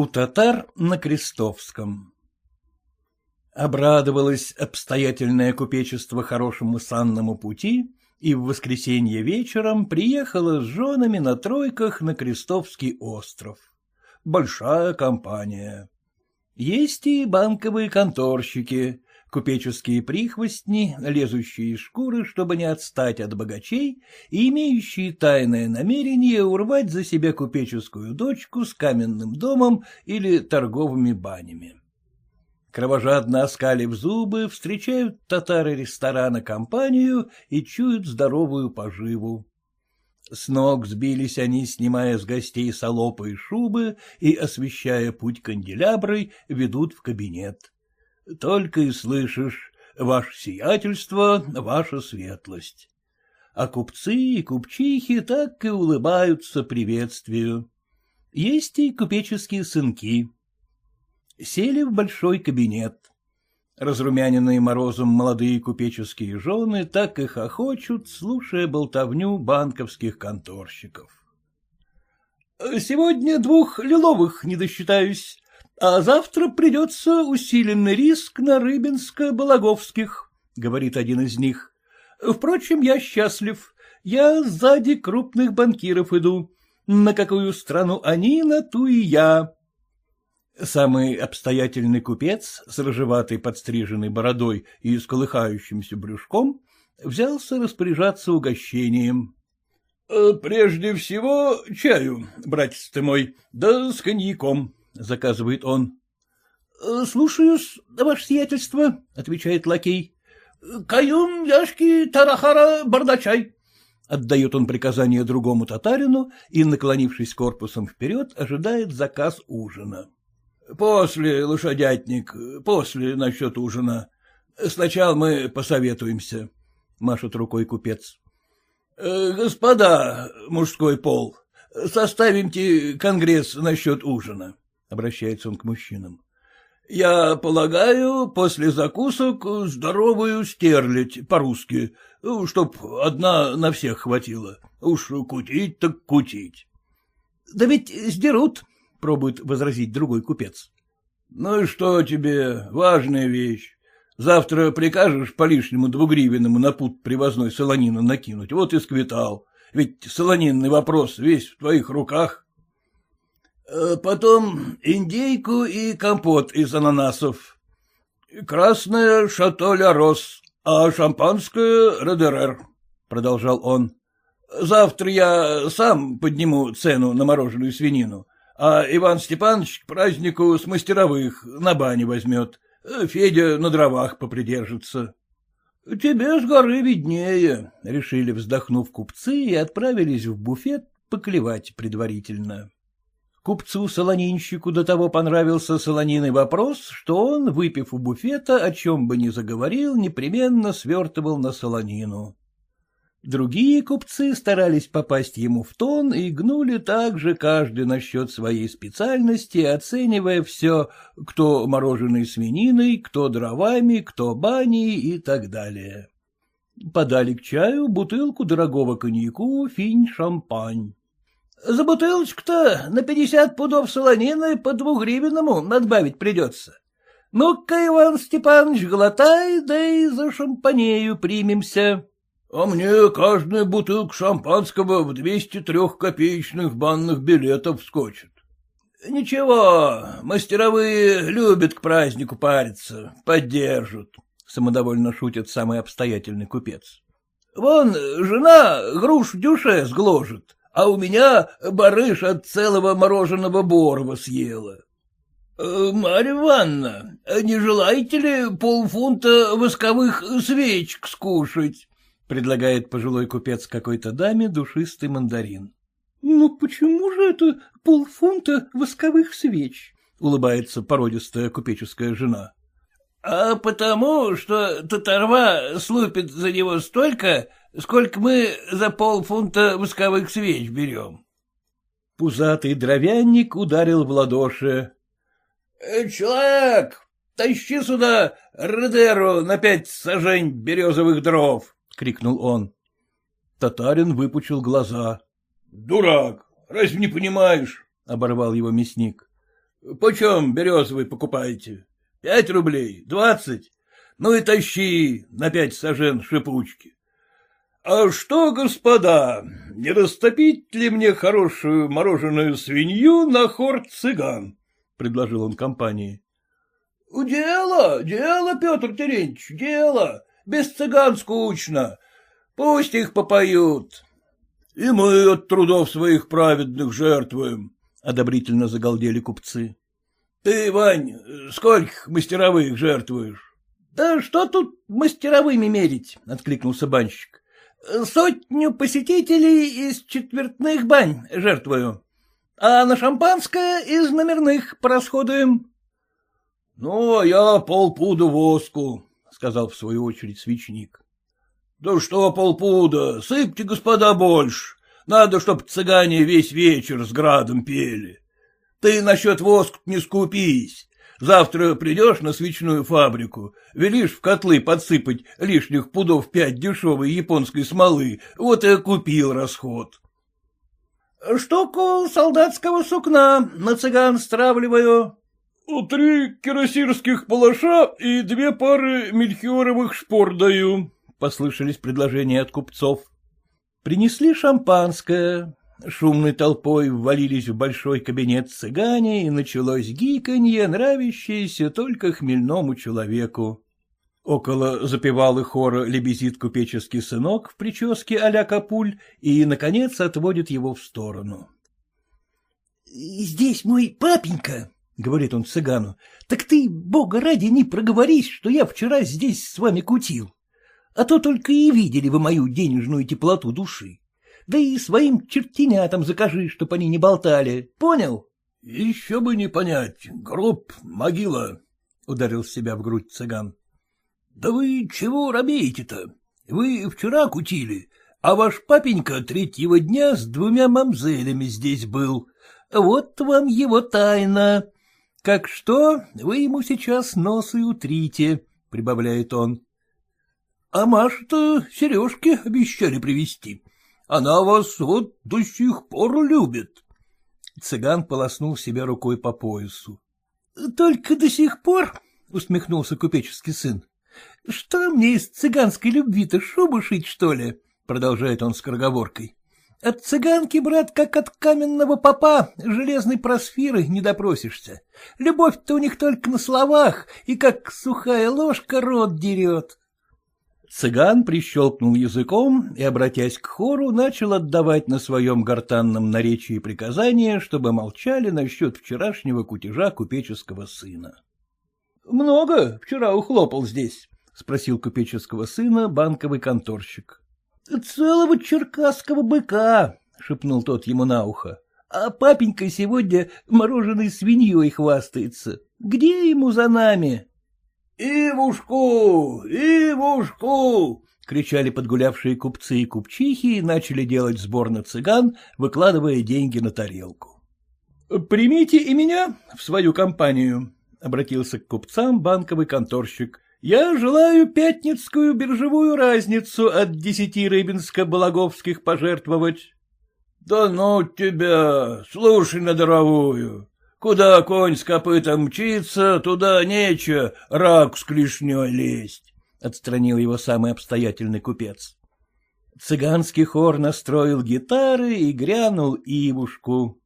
У татар на Крестовском Обрадовалось обстоятельное купечество хорошему санному пути и в воскресенье вечером приехала с женами на тройках на Крестовский остров. Большая компания. Есть и банковые конторщики, купеческие прихвостни, лезущие из шкуры, чтобы не отстать от богачей, и имеющие тайное намерение урвать за себя купеческую дочку с каменным домом или торговыми банями. Кровожадно оскалив зубы, встречают татары ресторана компанию и чуют здоровую поживу. С ног сбились они, снимая с гостей солопы и шубы и, освещая путь канделяброй, ведут в кабинет. Только и слышишь «Ваше сиятельство, ваша светлость». А купцы и купчихи так и улыбаются приветствию. Есть и купеческие сынки. Сели в большой кабинет. Разрумяненные морозом молодые купеческие жены так и хохочут, слушая болтовню банковских конторщиков. — Сегодня двух лиловых не досчитаюсь, а завтра придется усиленный риск на Рыбинско-Балаговских, — говорит один из них. — Впрочем, я счастлив. Я сзади крупных банкиров иду. На какую страну они, на ту и я. Самый обстоятельный купец с рыжеватой подстриженной бородой и с колыхающимся брюшком взялся распоряжаться угощением. «Э, — Прежде всего чаю, братец ты мой, да с коньяком, — заказывает он. «Э, — Слушаюсь, ваше сиятельство, — отвечает лакей. — Каюн, яшки, тарахара, бардачай. Отдает он приказание другому татарину и, наклонившись корпусом вперед, ожидает заказ ужина. — После, лошадятник, после насчет ужина. Сначала мы посоветуемся, — машет рукой купец. «Э, — Господа, мужской пол, составимте конгресс насчет ужина, — обращается он к мужчинам. — Я полагаю, после закусок здоровую стерлядь по-русски, чтоб одна на всех хватило. Уж кутить так кутить. — Да ведь сдерут, — пробует возразить другой купец. — Ну и что тебе, важная вещь. Завтра прикажешь по лишнему двугривенному на пут привозной солонина накинуть, вот и сквитал. Ведь солонинный вопрос весь в твоих руках. Э, потом индейку и компот из ананасов. Красное шато ля рос, а шампанское редерер, — продолжал он. Завтра я сам подниму цену на мороженую свинину а Иван Степанович к празднику с мастеровых на бане возьмет. Федя на дровах попридержится. — Тебе с горы виднее, — решили, вздохнув купцы, и отправились в буфет поклевать предварительно. Купцу-солонинщику до того понравился солониный вопрос, что он, выпив у буфета, о чем бы ни заговорил, непременно свертывал на солонину. Другие купцы старались попасть ему в тон и гнули также каждый насчет своей специальности, оценивая все, кто мороженой свининой, кто дровами, кто баней и так далее. Подали к чаю бутылку дорогого коньяку финь-шампань. — За бутылочку-то на пятьдесят пудов солонины по двугривенному надбавить придется. Ну-ка, Иван Степанович, глотай, да и за шампанею примемся. — А мне каждая бутылка шампанского в двести трех копеечных банных билетов скочит. — Ничего, мастеровые любят к празднику париться, поддержат, — самодовольно шутит самый обстоятельный купец. — Вон жена груш дюше сгложит, а у меня барыш от целого мороженого борова съела. «Э, — Марья Ивановна, не желаете ли полфунта восковых свечек скушать? предлагает пожилой купец какой-то даме душистый мандарин. — Ну почему же это полфунта восковых свеч? — улыбается породистая купеческая жена. — А потому, что татарва слупит за него столько, сколько мы за полфунта восковых свеч берем. Пузатый дровянник ударил в ладоши. «Э, — Человек, тащи сюда Редеру на пять сажень березовых дров крикнул он. Татарин выпучил глаза. — Дурак, разве не понимаешь? — оборвал его мясник. —— Почем березовый покупаете? Пять рублей? Двадцать? Ну и тащи на пять сажен шипучки. — А что, господа, не растопить ли мне хорошую мороженую свинью на хор цыган? — предложил он компании. — Дело, дело, Петр Терентьевич, дело. Без цыган скучно. Пусть их попоют. — И мы от трудов своих праведных жертвуем, — одобрительно загалдели купцы. — Ты, Вань, сколько мастеровых жертвуешь? — Да что тут мастеровыми мерить? — откликнулся банщик. — Сотню посетителей из четвертных бань жертвую, а на шампанское из номерных порасходуем. — Ну, а я полпуда воску, — сказал в свою очередь свечник. — Да что полпуда, сыпьте, господа, больше. Надо, чтоб цыгане весь вечер с градом пели. Ты насчет воск не скупись. Завтра придешь на свечную фабрику, велишь в котлы подсыпать лишних пудов пять дешевой японской смолы, вот и купил расход. — Штуку солдатского сукна на цыган стравливаю. — Три кирасирских палаша и две пары мельхиоровых шпор даю, — послышались предложения от купцов. Принесли шампанское, Шумной толпой ввалились в большой кабинет цыгане, и началось гиканье, нравящееся только хмельному человеку. Около запевал и хора лебезит купеческий сынок в прическе а-ля капуль и, наконец, отводит его в сторону. — Здесь мой папенька, — говорит он цыгану, — так ты, бога ради, не проговорись, что я вчера здесь с вами кутил. А то только и видели вы мою денежную теплоту души. Да и своим чертенятам закажи, чтоб они не болтали. Понял? — Еще бы не понять. Гроб, могила, — ударил себя в грудь цыган. — Да вы чего робеете-то? Вы вчера кутили, а ваш папенька третьего дня с двумя мамзелями здесь был. Вот вам его тайна. Как что, вы ему сейчас нос и утрите, — прибавляет он. — А Маша-то сережки обещали привезти. Она вас вот до сих пор любит. Цыган полоснул себя рукой по поясу. — Только до сих пор? — усмехнулся купеческий сын. — Что мне из цыганской любви-то шубу шить, что ли? — продолжает он скороговоркой. — От цыганки, брат, как от каменного попа, железной просфиры не допросишься. Любовь-то у них только на словах, и как сухая ложка рот дерет. Цыган прищелкнул языком и, обратясь к хору, начал отдавать на своем гортанном наречии приказания, чтобы молчали насчет вчерашнего кутежа купеческого сына. — Много вчера ухлопал здесь? — спросил купеческого сына банковый конторщик. — Целого черкасского быка, — шепнул тот ему на ухо. — А папенька сегодня мороженой свиньей хвастается. Где ему за нами? — «Ивушку! Ивушку!» — кричали подгулявшие купцы и купчихи и начали делать сбор на цыган, выкладывая деньги на тарелку. «Примите и меня в свою компанию», — обратился к купцам банковый конторщик. «Я желаю пятницкую биржевую разницу от десяти рыбинско-балаговских пожертвовать». «Да ну тебя! Слушай на даровую! Куда конь с копытом мчится, туда нечего рак с клешней лезть, — отстранил его самый обстоятельный купец. Цыганский хор настроил гитары и грянул ивушку.